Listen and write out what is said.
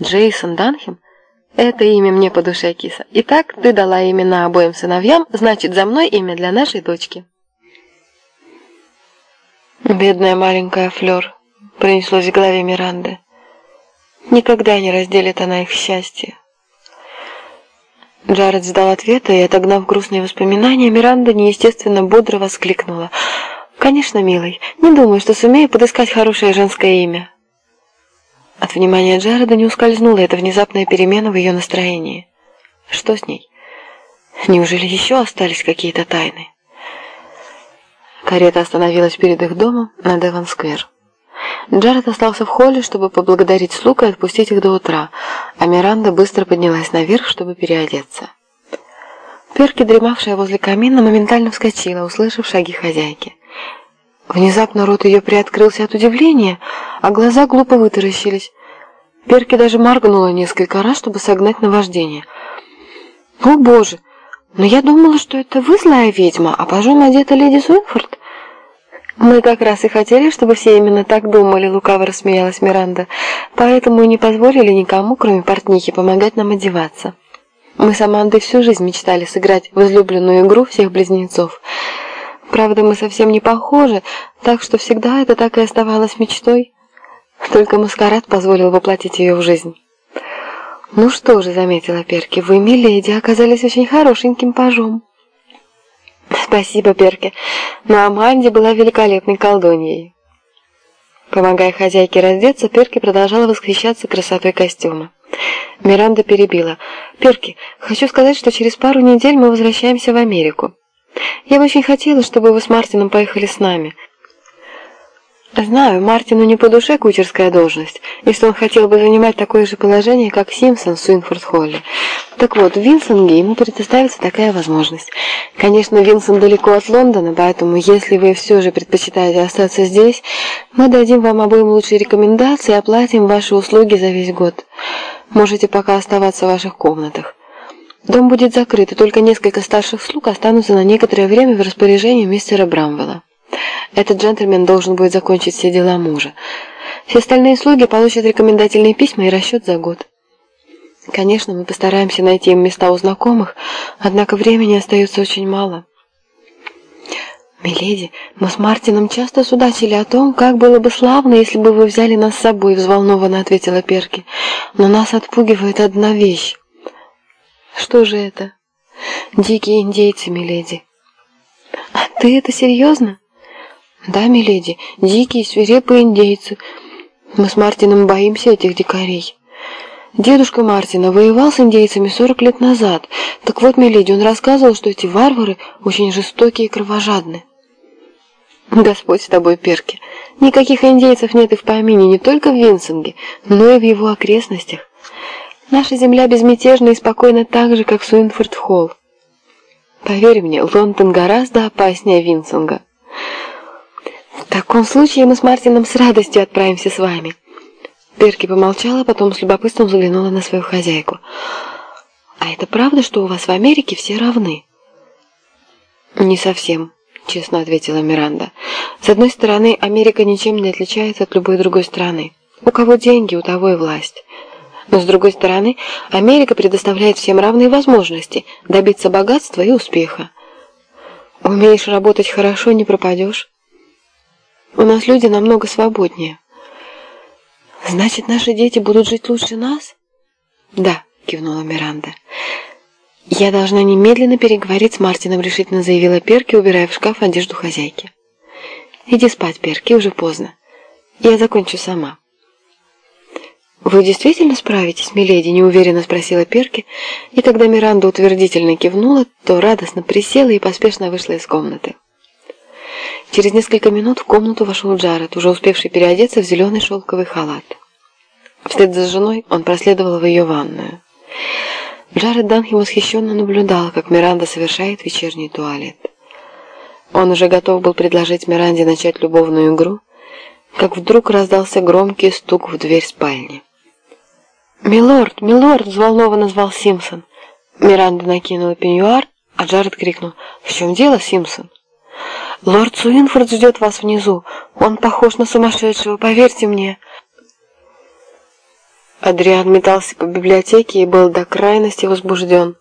Джейсон Данхем? Это имя мне по душе, киса. Итак, ты дала имена обоим сыновьям, значит, за мной имя для нашей дочки. Бедная маленькая Флёр, пронеслось в голове Миранды. Никогда не разделит она их счастье. Джаред ждал ответа, и, отогнав грустные воспоминания, Миранда неестественно бодро воскликнула. «Конечно, милый, не думаю, что сумею подыскать хорошее женское имя». От внимания Джареда не ускользнула эта внезапная перемена в ее настроении. Что с ней? Неужели еще остались какие-то тайны? Карета остановилась перед их домом на Девон-сквер. Джаред остался в холле, чтобы поблагодарить слуг и отпустить их до утра, а Миранда быстро поднялась наверх, чтобы переодеться. Перки, дремавшая возле камина, моментально вскочила, услышав шаги хозяйки. Внезапно рот ее приоткрылся от удивления, а глаза глупо вытаращились. Перки даже моргнула несколько раз, чтобы согнать наваждение. «О, Боже! Но я думала, что это вы злая ведьма, а пожом одета леди Суинфорд?» «Мы как раз и хотели, чтобы все именно так думали», — лукаво рассмеялась Миранда. «Поэтому и не позволили никому, кроме портнихи, помогать нам одеваться. Мы с Амандой всю жизнь мечтали сыграть в излюбленную игру всех близнецов. Правда, мы совсем не похожи, так что всегда это так и оставалось мечтой. Только маскарад позволил воплотить ее в жизнь». «Ну что же», — заметила Перки, — «вы, миледи, оказались очень хорошеньким пажом». Спасибо, Перке, но Аманди была великолепной колдуньей. Помогая хозяйке раздеться, Перки продолжала восхищаться красотой костюма. Миранда перебила. «Перки, хочу сказать, что через пару недель мы возвращаемся в Америку. Я бы очень хотела, чтобы вы с Мартином поехали с нами. Знаю, Мартину не по душе кучерская должность, и что он хотел бы занимать такое же положение, как Симпсон в Суинфорд-Холле. Так вот, в Винсонге ему предоставится такая возможность. Конечно, Винсон далеко от Лондона, поэтому если вы все же предпочитаете остаться здесь, мы дадим вам обоим лучшие рекомендации и оплатим ваши услуги за весь год. Можете пока оставаться в ваших комнатах. Дом будет закрыт, и только несколько старших слуг останутся на некоторое время в распоряжении мистера Брамвелла. Этот джентльмен должен будет закончить все дела мужа. Все остальные слуги получат рекомендательные письма и расчет за год. Конечно, мы постараемся найти им места у знакомых, однако времени остается очень мало. «Миледи, мы с Мартином часто судачили о том, как было бы славно, если бы вы взяли нас с собой», — взволнованно ответила Перки. «Но нас отпугивает одна вещь». «Что же это?» «Дикие индейцы, миледи». «А ты это серьезно?» «Да, миледи, дикие свирепые индейцы. Мы с Мартином боимся этих дикарей». Дедушка Мартина воевал с индейцами 40 лет назад. Так вот, миледи, он рассказывал, что эти варвары очень жестокие и кровожадны. Господь с тобой, Перки. Никаких индейцев нет и в помине не только в Винсинге, но и в его окрестностях. Наша земля безмятежна и спокойна так же, как Суинфорд-Холл. Поверь мне, Лондон гораздо опаснее Винсинга. В таком случае мы с Мартином с радостью отправимся с вами. Перки помолчала, потом с любопытством заглянула на свою хозяйку. «А это правда, что у вас в Америке все равны?» «Не совсем», — честно ответила Миранда. «С одной стороны, Америка ничем не отличается от любой другой страны. У кого деньги, у того и власть. Но с другой стороны, Америка предоставляет всем равные возможности добиться богатства и успеха. Умеешь работать хорошо, не пропадешь. У нас люди намного свободнее. Значит, наши дети будут жить лучше нас? Да, кивнула Миранда. Я должна немедленно переговорить с Мартином, решительно заявила Перки, убирая в шкаф одежду хозяйки. Иди спать, Перки, уже поздно. Я закончу сама. «Вы действительно справитесь, миледи?» – неуверенно спросила Перки, и когда Миранда утвердительно кивнула, то радостно присела и поспешно вышла из комнаты. Через несколько минут в комнату вошел Джаред, уже успевший переодеться в зеленый шелковый халат. Вслед за женой он проследовал в ее ванную. Джаред Данхи восхищенно наблюдал, как Миранда совершает вечерний туалет. Он уже готов был предложить Миранде начать любовную игру, как вдруг раздался громкий стук в дверь спальни. «Милорд, милорд!» – взволнованно звал Симпсон. Миранда накинула пеньюар, а Джаред крикнул «В чем дело, Симпсон?» «Лорд Суинфорд ждет вас внизу. Он похож на сумасшедшего, поверьте мне». Адриан метался по библиотеке и был до крайности возбужден.